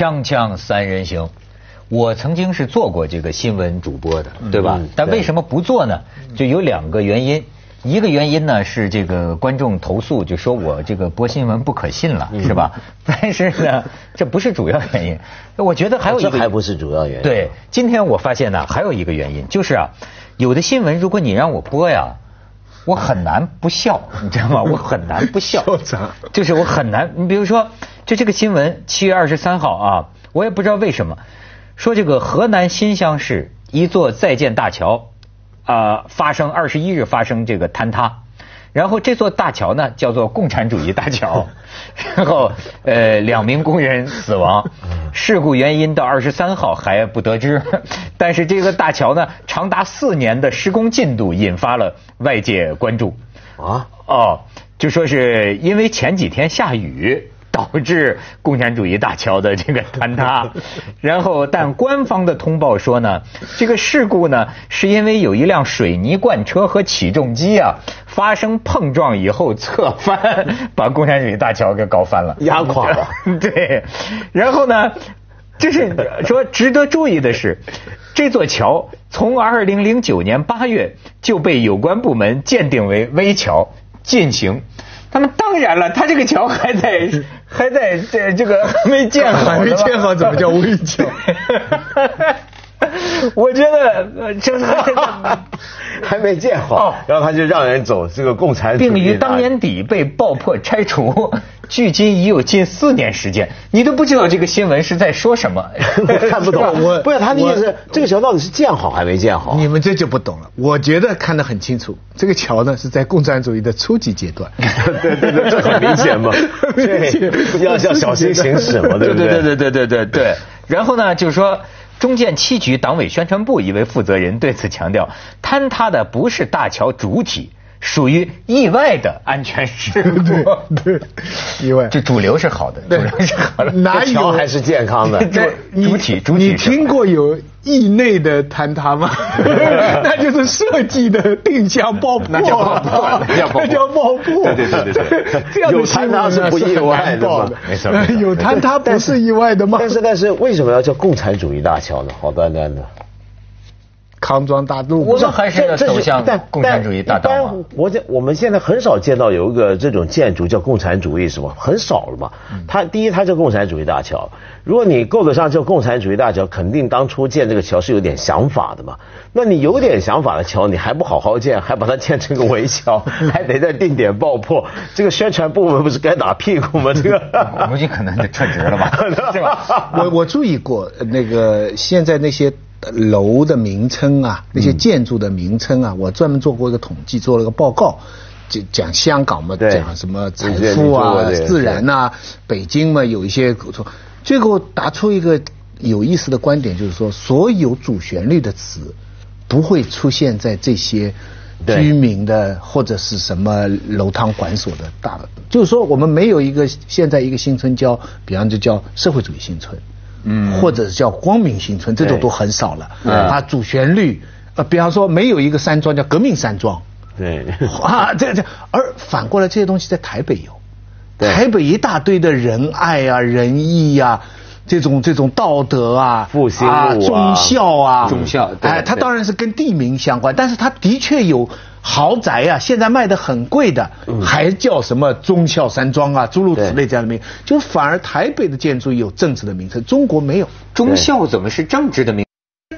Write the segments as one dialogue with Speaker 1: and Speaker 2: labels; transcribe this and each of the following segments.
Speaker 1: 锵锵三人行，我曾经是做过这个新闻主播的，对吧？但为什么不做呢？就有两个原因。一个原因呢是这个观众投诉，就说我这个播新闻不可信了，是吧？但是呢，这不是主要原因。我觉得还有一个
Speaker 2: 这还不是主要原因。
Speaker 1: 对，今天我发现呢，还有一个原因，就是啊，有的新闻如果你让我播呀，我很难不笑，你知道吗？我很难不笑。就是我很难，你比如说，就这个新闻，七月二十三号啊，我也不知道为什么，说这个河南新乡市一座在建大桥啊、发生二十一日发生这个坍塌。然后这座大桥呢叫做共产主义大桥，然后呃两名工人死亡，事故原因到二十三号还不得知，但是这个大桥呢长达四年的施工进度引发了外界关注。
Speaker 2: 啊，
Speaker 1: 哦，就说是因为前几天下雨。导致共产主义大桥的这个坍塌，然后但官方的通报说呢，这个事故呢是因为有一辆水泥罐车和起重机啊发生碰撞以后侧翻，把共产主义大桥给搞翻了，
Speaker 2: 压垮了。
Speaker 1: 对，然后呢，这是说值得注意的是，这座桥从二零零九年八月就被有关部门鉴定为危桥进行。他们当然了，他这个桥还在 还在这这个还没建好，
Speaker 3: 还没建好怎么叫危桥？
Speaker 1: 我觉得呃这
Speaker 2: 还没建好，然后他就让人走这个共产主义。
Speaker 1: 并于当年底被爆破拆除，距今已有近四年时间，你都不知道这个新闻是在说什么，
Speaker 2: 看不懂。
Speaker 3: 我
Speaker 2: 不是他的意思，这个桥到底是建好还没建好？
Speaker 3: 你们这就不懂了。我觉得看得很清楚，这个桥呢是在共产主义的初级阶段。
Speaker 2: 对对对，这很明显嘛。对，要要小心行驶嘛，对不
Speaker 1: 对对对对对对对。然后呢，就是说。中建七局党委宣传部一位负责人对此强调，坍塌的不是大桥主体，属于意外的安全事故。
Speaker 3: 对，意外。
Speaker 1: 这主流是好的，主流是好的，
Speaker 3: 哪有
Speaker 2: 桥还是健康的？
Speaker 1: 这主体主体。
Speaker 3: 你听过有意内的坍塌吗？那就是设计的定向爆破，
Speaker 1: 那叫爆破，
Speaker 3: 那叫爆破。
Speaker 1: 对对对对对，
Speaker 3: 这样的
Speaker 2: 坍塌是不意外的嘛？
Speaker 1: 没错，
Speaker 3: 有坍塌不是意外的吗？
Speaker 2: 但是但是为什么要叫共产主义大桥呢？好端端的。
Speaker 3: 康庄大道，
Speaker 1: 我们还是要走向共产主义大道嘛。
Speaker 2: 我这我们现在很少见到有一个这种建筑叫共产主义什么，很少了嘛。它第一，它叫共产主义大桥。如果你够得上叫共产主义大桥，肯定当初建这个桥是有点想法的嘛。那你有点想法的桥，你还不好好建，还把它建成个围桥，还得在定点爆破，这个宣传部门不是该打屁股吗？这个我
Speaker 1: 估计可能就撤职了吧，是吧？
Speaker 3: 我我注意过那个现在那些。楼的名称啊，那些建筑的名称啊，我专门做过一个统计，做了个报告，讲讲香港嘛，讲什么财富啊、自然呐，北京嘛有一些，最后答出一个有意思的观点，就是说，所有主旋律的词不会出现在这些居民的或者是什么楼堂馆所的大的，就是说，我们没有一个现在一个新村叫，比方就叫社会主义新村。嗯，或者叫光明新村，这种都很少了。啊，主旋律，呃，比方说没有一个山庄叫革命山庄。
Speaker 2: 对。
Speaker 3: 啊，这这，而反过来这些东西在台北有，台北一大堆的仁爱啊、仁义啊，这种这种道德啊、
Speaker 2: 复兴啊、
Speaker 3: 忠孝啊、
Speaker 1: 忠孝。
Speaker 3: 哎，它当然是跟地名相关，但是它的确有。豪宅啊，现在卖的很贵的，还叫什么忠孝山庄啊，诸如此类这样的名，就反而台北的建筑有政治的名称，中国没有。
Speaker 1: 忠孝怎么是政治的名？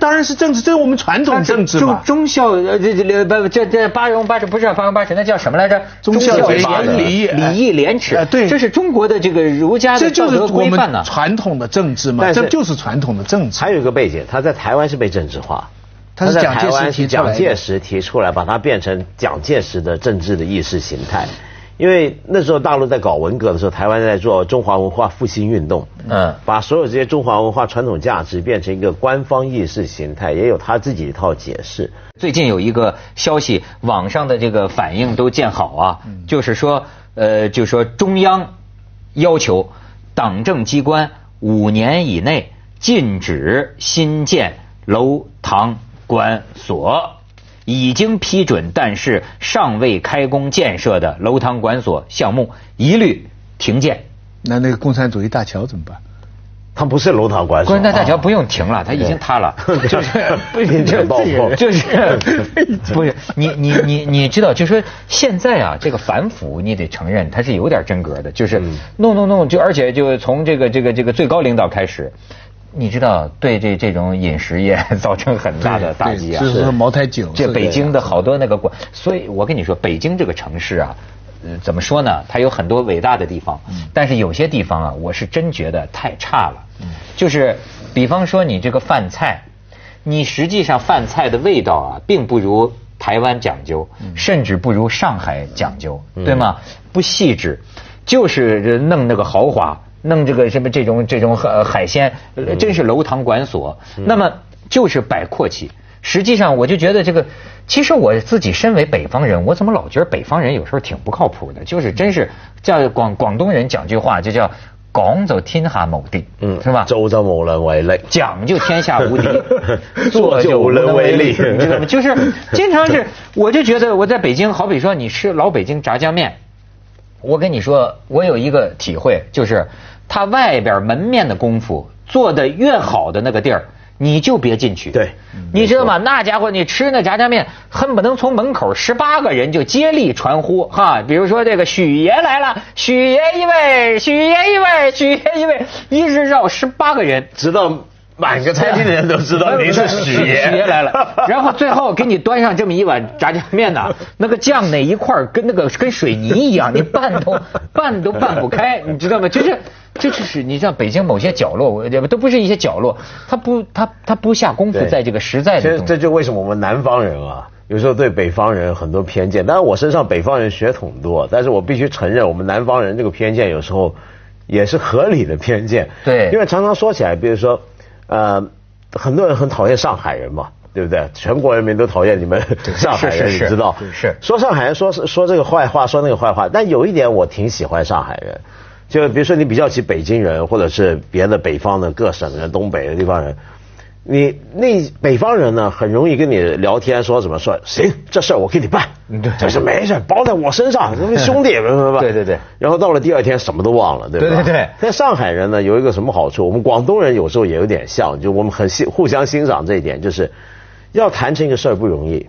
Speaker 3: 当然是政治，这是我们传统政治嘛。
Speaker 1: 忠孝呃这这不这这八荣八耻不是八荣八耻，那叫什么来着？
Speaker 3: 忠孝节
Speaker 1: 礼礼义廉耻。
Speaker 3: 对，
Speaker 1: 这是中国的这个儒家的道德规范呢。
Speaker 3: 传统的政治嘛，这就是传统的政治。
Speaker 2: 还有一个背景，他在台湾是被政治化。他在台湾是蒋介石提出来，把它变成蒋介石的政治的意识形态。因为那时候大陆在搞文革的时候，台湾在做中华文化复兴运动，嗯，把所有这些中华文化传统价值变成一个官方意识形态，也有他自己一套解释。
Speaker 1: 最近有一个消息，网上的这个反应都见好啊，就是说，呃，就说中央要求党政机关五年以内禁止新建楼堂。馆所已经批准，但是尚未开工建设的楼堂馆所项目一律停建。
Speaker 3: 那那个共产主义大桥怎么办？
Speaker 2: 它不是楼堂馆所。
Speaker 1: 关山大桥不用停了，它已经塌了，就是不是就是就是不是你你你你知道，就说现在啊，这个反腐你得承认它是有点真格的，就是弄弄弄，就而且就从这个这个这个最高领导开始。你知道，对这这种饮食业 造成很大的打击啊！
Speaker 3: 是茅台酒。
Speaker 1: 这北京的好多那个馆，所以我跟你说，北京这个城市啊，怎么说呢？它有很多伟大的地方，但是有些地方啊，我是真觉得太差了。就是，比方说你这个饭菜，你实际上饭菜的味道啊，并不如台湾讲究，甚至不如上海讲究，对吗？不细致，就是弄那个豪华。弄这个什么这种这种海海鲜，真是楼堂馆所。那么就是摆阔气。实际上，我就觉得这个，其实我自己身为北方人，我怎么老觉得北方人有时候挺不靠谱的？就是真是叫广广东人讲句话，就叫讲就天下无敌，嗯，是吧？
Speaker 2: 做就无能为力，
Speaker 1: 讲就天下无敌，做就无能为力，你知道吗？就是经常是，我就觉得我在北京，好比说你吃老北京炸酱面，我跟你说，我有一个体会，就是。他外边门面的功夫做的越好的那个地儿，你就别进去。
Speaker 2: 对，
Speaker 1: 你知道吗？那家伙，你吃那炸酱面，恨不能从门口十八个人就接力传呼哈。比如说这个许爷来了，许爷一位，许爷一位，许爷一位，一直绕十八个人，
Speaker 2: 直到。满个餐厅的人都知道您是许爷，
Speaker 1: 许爷来了。然后最后给你端上这么一碗炸酱面呢，那个酱那一块跟那个跟水泥一样，你拌都拌都拌不开，你知道吗？就是这就是你像北京某些角落，我都不是一些角落，他不他他不下功夫在这个实在的。
Speaker 2: 这这就为什么我们南方人啊，有时候对北方人很多偏见。当然我身上北方人血统多，但是我必须承认，我们南方人这个偏见有时候也是合理的偏见。
Speaker 1: 对，
Speaker 2: 因为常常说起来，比如说。呃，很多人很讨厌上海人嘛，对不对？全国人民都讨厌你们 上海人，你知道？
Speaker 1: 是
Speaker 2: 说上海人说说这个坏话，说那个坏话。但有一点我挺喜欢上海人，就比如说你比较起北京人，或者是别的北方的各省人、东北的地方人。你那北方人呢，很容易跟你聊天，说什么说行，这事儿我给你办，这事没事，包在我身上，什么兄弟，
Speaker 1: 对对对。
Speaker 2: 然后到了第二天，什么都忘了，对吧？
Speaker 1: 对对对。
Speaker 2: 在上海人呢，有一个什么好处？我们广东人有时候也有点像，就我们很欣互相欣赏这一点，就是要谈成一个事儿不容易。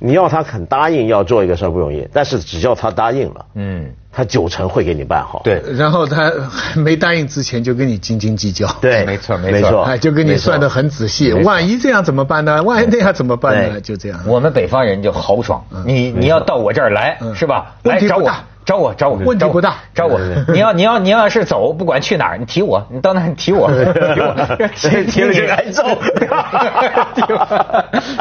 Speaker 2: 你要他肯答应要做一个事儿不容易，但是只要他答应了，嗯，他九成会给你办好。
Speaker 1: 对，
Speaker 3: 然后他还没答应之前就跟你斤斤计较。
Speaker 2: 对，
Speaker 1: 没错没错，
Speaker 3: 哎，就跟你算的很仔细。万一这样怎么办呢？万一那样怎么办呢？就这样。
Speaker 1: 我们北方人就豪爽，你你要到我这儿来是吧？来找我。找我找我，
Speaker 3: 问题不大。
Speaker 1: 找我，你要你要你要是走，不管去哪儿，你提我，你到那儿提我，提我，
Speaker 2: 谁提了谁来揍，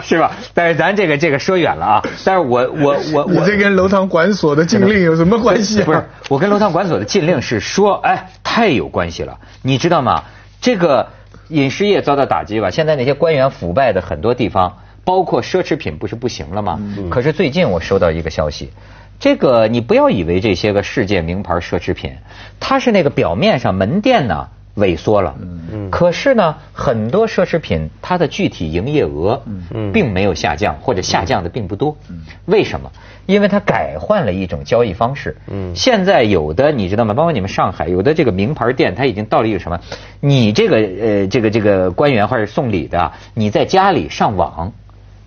Speaker 1: 是吧？但是咱这个这个说远了啊。但是我我我我
Speaker 3: 这跟楼堂馆所的禁令有什么关系？
Speaker 1: 不是，我跟楼堂馆所的禁令是说，哎，太有关系了。你知道吗？这个饮食业遭到打击吧？现在那些官员腐败的很多地方，包括奢侈品，不是不行了吗？可是最近我收到一个消息。这个你不要以为这些个世界名牌奢侈品，它是那个表面上门店呢萎缩了，嗯可是呢很多奢侈品它的具体营业额嗯并没有下降或者下降的并不多，嗯为什么？因为它改换了一种交易方式，嗯现在有的你知道吗？包括你们上海有的这个名牌店，它已经到了一个什么？你这个呃这个这个官员或者送礼的，你在家里上网，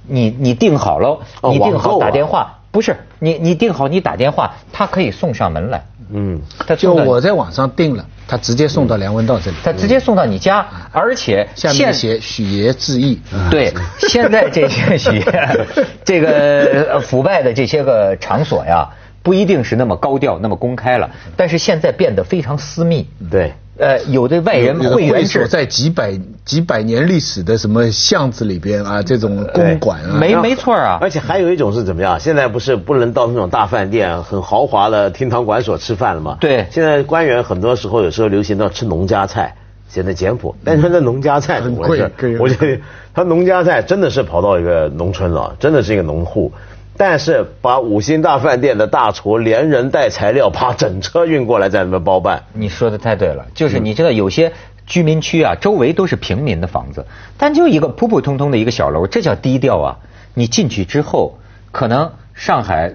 Speaker 1: 你你订好了，你订好打电话。不是你，你订好，你打电话，他可以送上门来。嗯，
Speaker 3: 他就我在网上订了，他直接送到梁文道这里。
Speaker 1: 他直接送到你家，而且
Speaker 3: 下面写许爷致意。
Speaker 1: 对，现在这些许爷，这个腐败的这些个场所呀，不一定是那么高调、那么公开了，但是现在变得非常私密。
Speaker 2: 对。
Speaker 1: 呃，有的外人会员制
Speaker 3: 在几百几百年历史的什么巷子里边啊，这种公馆啊，
Speaker 1: 没没错啊。
Speaker 2: 而且还有一种是怎么样？现在不是不能到那种大饭店、很豪华的厅堂馆所吃饭了吗？
Speaker 1: 对。
Speaker 2: 现在官员很多时候有时候流行到吃农家菜，显得简朴。但是那农家菜
Speaker 3: 很贵，
Speaker 2: 我觉得他农家菜真的是跑到一个农村了，真的是一个农户。但是把五星大饭店的大厨连人带材料，啪整车运过来，在那边包办。
Speaker 1: 你说的太对了，就是你知道有些居民区啊，周围都是平民的房子，但就一个普普通通的一个小楼，这叫低调啊！你进去之后，可能上海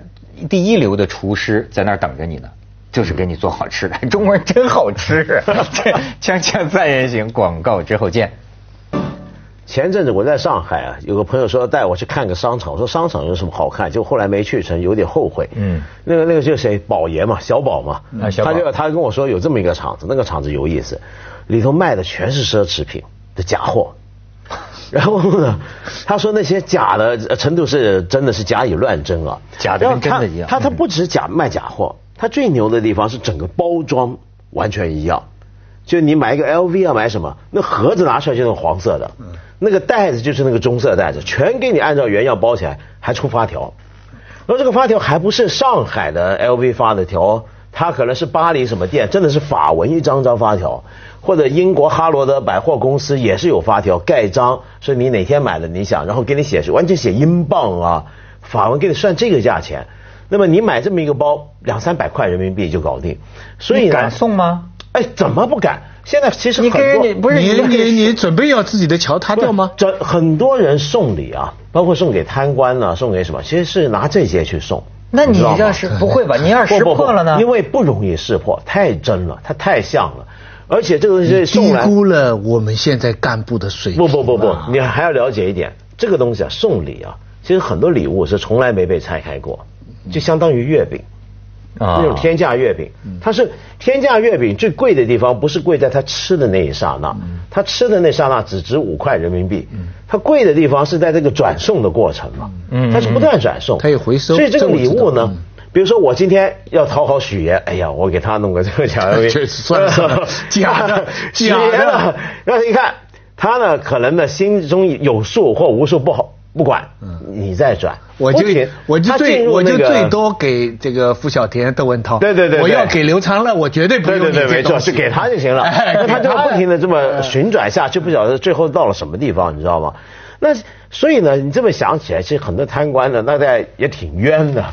Speaker 1: 第一流的厨师在那儿等着你呢。就是给你做好吃的。中国人真好吃。这锵锵三人行广告之后见。
Speaker 2: 前阵子我在上海啊，有个朋友说带我去看个商场，我说商场有什么好看？就后来没去成，有点后悔。嗯，那个那个就是谁，宝爷嘛，小宝嘛，他就他跟我说有这么一个厂子，那个厂子有意思，里头卖的全是奢侈品的假货。然后呢，他说那些假的程度是真的是假以乱真啊，
Speaker 1: 假的跟真的一样。
Speaker 2: 他他不止假卖假货，他最牛的地方是整个包装完全一样。就你买一个 LV 啊，买什么？那盒子拿出来就是黄色的，那个袋子就是那个棕色袋子，全给你按照原样包起来，还出发条。然后这个发条还不是上海的 LV 发的条，它可能是巴黎什么店，真的是法文一张张发条，或者英国哈罗德百货公司也是有发条盖章，说你哪天买的，你想，然后给你写完全写英镑啊，法文给你算这个价钱。那么你买这么一个包，两三百块人民币就搞定。
Speaker 1: 所以敢送吗？
Speaker 2: 哎，怎么不敢？现在其实
Speaker 1: 你给你不是
Speaker 3: 你你你准备要自己的桥塌掉吗？
Speaker 2: 这很多人送礼啊，包括送给贪官呢，送给什么？其实是拿这些去送。
Speaker 1: 那你要是不会吧？你要是识破了呢？
Speaker 2: 因为不容易识破，太真了，它太像了，而且这个东西
Speaker 3: 低估了我们现在干部的水平。
Speaker 2: 不不不不，你还要了解一点，这个东西啊，送礼啊，其实很多礼物是从来没被拆开过，就相当于月饼。那种天价月饼，它是天价月饼最贵的地方，不是贵在它吃的那一刹那，它吃的那刹那只值五块人民币，它贵的地方是在这个转送的过程嘛，它是不断转送，
Speaker 3: 它有回收，
Speaker 2: 所以这个礼物呢，比如说我今天要讨好许爷，哎呀，我给他弄个这个假月
Speaker 3: 饼，算了 算了，假的假的，
Speaker 2: 让你看他呢，可能呢心中有数或无数不好。不管，你再转，
Speaker 3: 我就我就最我就最多给这个付小田、窦文涛。
Speaker 2: 对对对，
Speaker 3: 我要给刘长乐，我绝对不用你
Speaker 2: 没错，是给他就行了。那他就不停的这么旋转下去，不晓得最后到了什么地方，你知道吗？那所以呢，你这么想起来，其实很多贪官呢，那在也挺冤的。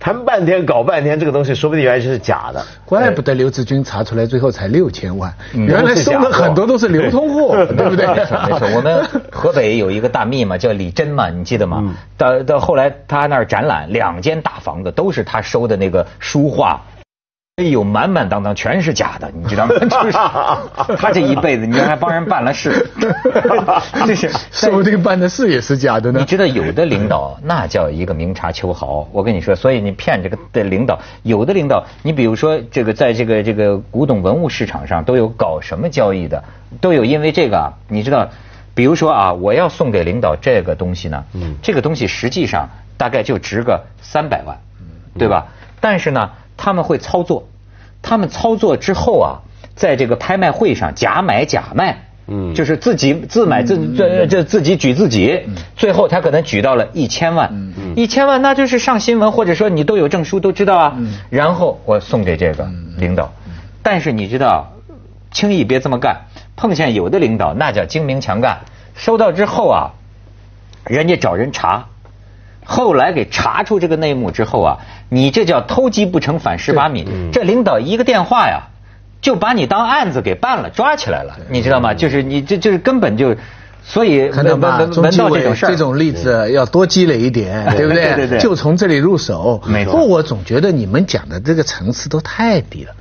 Speaker 2: 谈半天搞半天，这个东西说不定原来就是假的，
Speaker 3: 怪不得刘志军查出来最后才六千万，原来收的很多都是流通货，对 不对？
Speaker 1: 没错，没错。我们河北有一个大秘嘛，叫李真嘛，你记得吗？到到后来他那儿展览，两间大房子都是他收的那个书画。哎呦，满满当当全是假的，你知道吗？就是 他这一辈子，你还帮人办了事，
Speaker 3: 这是说不定办的事也是假的呢。
Speaker 1: 你知道有的领导那叫一个明察秋毫，我跟你说，所以你骗这个的领导，有的领导，你比如说这个在这个这个古董文物市场上都有搞什么交易的，都有因为这个，你知道，比如说啊，我要送给领导这个东西呢，嗯，这个东西实际上大概就值个三百万，对吧？但是呢，他们会操作。他们操作之后啊，在这个拍卖会上假买假卖，嗯，就是自己自买自这这自己举自己，最后他可能举到了一千万，嗯。一千万那就是上新闻或者说你都有证书都知道啊，然后我送给这个领导，但是你知道，轻易别这么干，碰见有的领导那叫精明强干，收到之后啊，人家找人查。后来给查出这个内幕之后啊，你这叫偷鸡不成反蚀把米。这领导一个电话呀，就把你当案子给办了，抓起来了，你知道吗？就是你这就是根本就，所以
Speaker 3: 闻闻闻到这种事，这种例子要多积累一点，对不对？
Speaker 1: 对对。
Speaker 3: 就从这里入手。
Speaker 1: 没错。
Speaker 3: 不过，我总觉得你们讲的这个层次都太低了。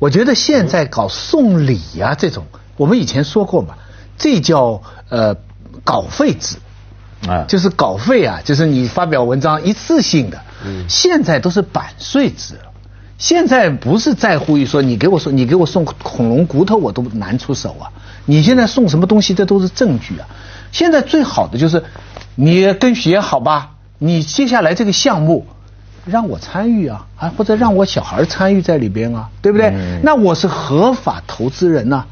Speaker 3: 我觉得现在搞送礼啊这种，我们以前说过嘛，这叫呃稿费制。啊，就是稿费啊，就是你发表文章一次性的。嗯，现在都是版税制了。现在不是在乎于说你给我送你给我送恐龙骨头我都难出手啊。你现在送什么东西这都是证据啊。现在最好的就是你跟许爷好吧，你接下来这个项目让我参与啊，啊或者让我小孩参与在里边啊，对不对？那我是合法投资人呐。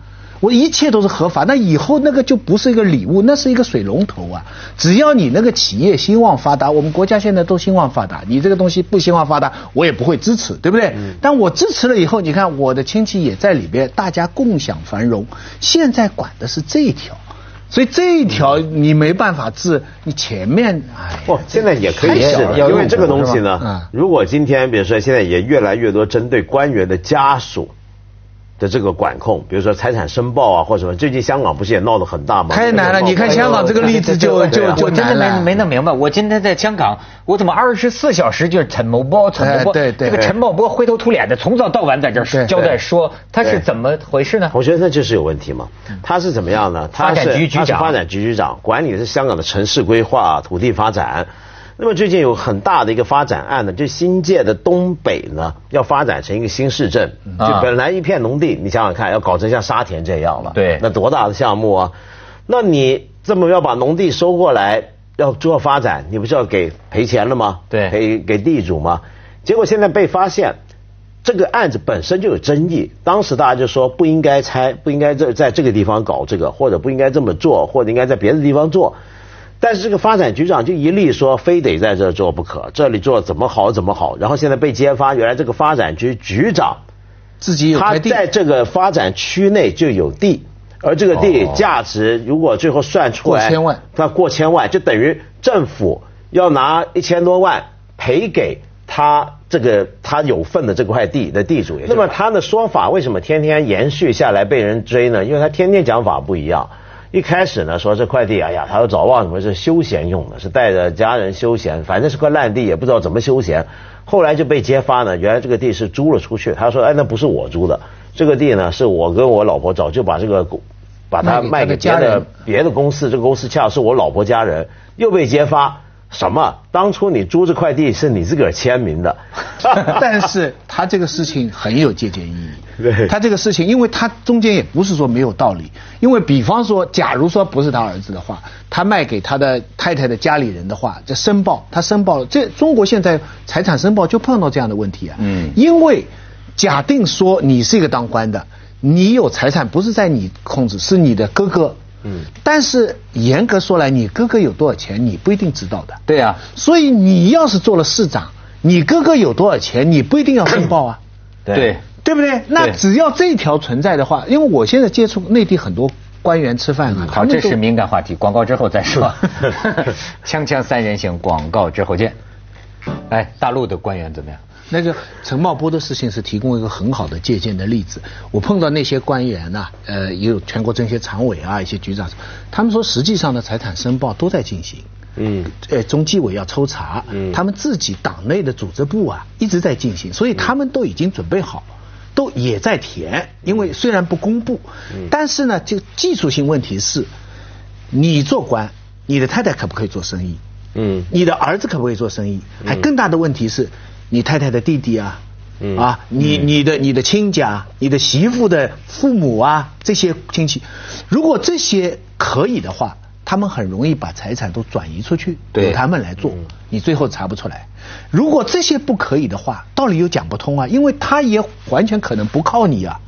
Speaker 3: 我一切都是合法，那以后那个就不是一个礼物，那是一个水龙头啊！只要你那个企业兴旺发达，我们国家现在都兴旺发达，你这个东西不兴旺发达，我也不会支持，对不对？但我支持了以后，你看我的亲戚也在里边，大家共享繁荣。现在管的是这一条，所以这一条你没办法治，你前面哎，
Speaker 2: 不，现在也可以治，因为这个东西呢，如果今天比如说现在也越来越多针对官员的家属。的这个管控，比如说财产申报啊，或什么。最近香港不是也闹得很大吗？
Speaker 3: 太难了，你看香港这个例子就就就
Speaker 1: 真的没没弄明白。我今天在香港，我怎么二十四小时就是陈某波，陈某波，
Speaker 3: 对对，
Speaker 1: 这个陈茂波灰头土脸的，从早到晚在这交代说他是怎么回事呢？
Speaker 2: 我觉得那就是有问题嘛。他是怎么样呢？
Speaker 1: 发展局局长，
Speaker 2: 发展局局长，管理的是香港的城市规划、土地发展。那么最近有很大的一个发展案呢，就新界的东北呢，要发展成一个新市镇，就本来一片农地，你想想看，要搞成像沙田这样了，
Speaker 1: 对，
Speaker 2: 那多大的项目啊？那你这么要把农地收过来，要做发展，你不是要给赔钱了吗？
Speaker 1: 对，
Speaker 2: 赔给地主吗？结果现在被发现，这个案子本身就有争议，当时大家就说不应该拆，不应该在在这个地方搞这个，或者不应该这么做，或者应该在别的地方做。但是这个发展局长就一力说非得在这做不可，这里做怎么好怎么好，然后现在被揭发，原来这个发展局局长
Speaker 3: 自己有
Speaker 2: 他在这个发展区内就有地，而这个地价值如果最后算出来
Speaker 3: 过千万，
Speaker 2: 他过千万就等于政府要拿一千多万赔给他这个他有份的这块地的地主。那么他的说法为什么天天延续下来被人追呢？因为他天天讲法不一样。一开始呢，说这块地，哎呀，他要找望什么是休闲用的，是带着家人休闲，反正是块烂地，也不知道怎么休闲。后来就被揭发呢，原来这个地是租了出去。他说，哎，那不是我租的，这个地呢是我跟我老婆早就把这个把它卖给别的别的公司，这个公司恰好是我老婆家人，又被揭发。什么？当初你租这块地是你自个儿签名的，
Speaker 3: 但是他这个事情很有借鉴意义。
Speaker 2: 对，
Speaker 3: 他这个事情，因为他中间也不是说没有道理。因为比方说，假如说不是他儿子的话，他卖给他的太太的家里人的话，这申报他申报了，这中国现在财产申报就碰到这样的问题啊。嗯。因为假定说你是一个当官的，你有财产不是在你控制，是你的哥哥。嗯，但是严格说来，你哥哥有多少钱，你不一定知道的。
Speaker 1: 对啊，
Speaker 3: 所以你要是做了市长，你哥哥有多少钱，你不一定要申报啊。
Speaker 1: 对，
Speaker 3: 对不对？那只要这条存在的话，因为我现在接触内地很多官员吃饭啊，
Speaker 1: 好，这是敏感话题，广告之后再说。锵锵三人行，广告之后见。哎，大陆的官员怎么样？
Speaker 3: 那个陈茂波的事情是提供一个很好的借鉴的例子。我碰到那些官员呢，呃，也有全国政协常委啊，一些局长，他们说实际上的财产申报都在进行。嗯。呃，中纪委要抽查。嗯。他们自己党内的组织部啊一直在进行，所以他们都已经准备好，都也在填。因为虽然不公布，但是呢，就技术性问题是，你做官，你的太太可不可以做生意？嗯。你的儿子可不可以做生意？还更大的问题是。你太太的弟弟啊，啊，你你的你的亲家，你的媳妇的父母啊，这些亲戚，如果这些可以的话，他们很容易把财产都转移出去，由他们来做，你最后查不出来。如果这些不可以的话，道理又讲不通啊，因为他也完全可能不靠你啊，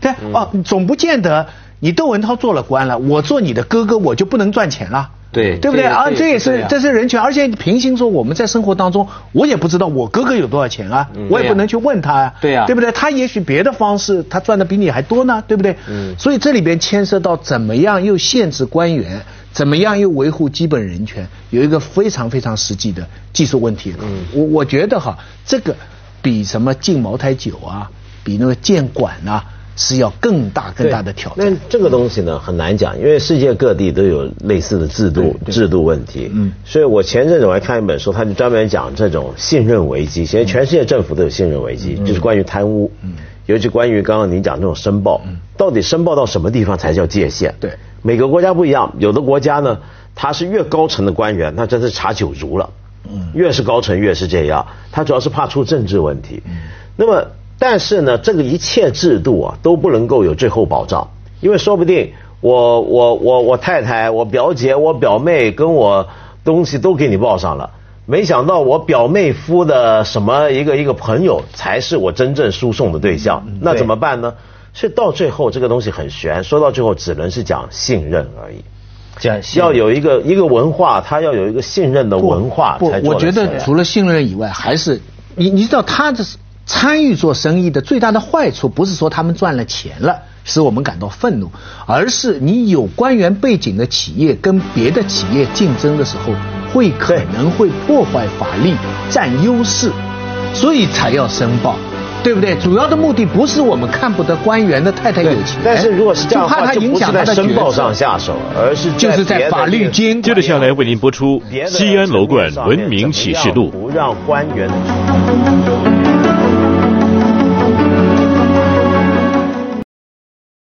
Speaker 3: 对哦，总不见得你窦文涛做了官了，我做你的哥哥我就不能赚钱了。
Speaker 1: 对，
Speaker 3: 对不对啊？这也是这是人权，而且平行说，我们在生活当中，我也不知道我哥哥有多少钱啊，我也不能去问他呀，
Speaker 1: 对呀，
Speaker 3: 对不对？他也许别的方式，他赚的比你还多呢，对不对？嗯，所以这里边牵涉到怎么样又限制官员，怎么样又维护基本人权，有一个非常非常实际的技术问题。嗯，我我觉得哈，这个比什么禁茅台酒啊，比那个建馆啊。是要更大更大的挑战。
Speaker 2: 那这个东西呢很难讲，因为世界各地都有类似的制度制度问题。嗯，所以我前阵子我还看一本书，他就专门讲这种信任危机。现在全世界政府都有信任危机，就是关于贪污，嗯尤其关于刚刚您讲这种申报，到底申报到什么地方才叫界限？
Speaker 3: 对，
Speaker 2: 每个国家不一样，有的国家呢，他是越高层的官员，那真是查九族了。嗯，越是高层越是这样，他主要是怕出政治问题。嗯，那么。但是呢，这个一切制度啊都不能够有最后保障，因为说不定我我我我太太、我表姐、我表妹跟我东西都给你报上了，没想到我表妹夫的什么一个一个朋友才是我真正输送的对象，那怎么办呢？所以到最后这个东西很悬，说到最后只能是讲信任而已，
Speaker 1: 讲
Speaker 2: 要有一个一个文化，它要有一个信任的文化才
Speaker 3: 我觉得除了信任以外，还是你你知道他的。参与做生意的最大的坏处，不是说他们赚了钱了，使我们感到愤怒，而是你有官员背景的企业跟别的企业竞争的时候，会可能会破坏法律，占优势，所以才要申报。对不对？主要的目的不是我们看不得官员的太太有钱，
Speaker 2: 但是如果是这样的话，
Speaker 3: 就怕他影响他的
Speaker 2: 申报上下手，而是
Speaker 3: 就是在法律监管。
Speaker 4: 接着下来为您播出《西安楼冠文明启示录》。
Speaker 2: 不让官员。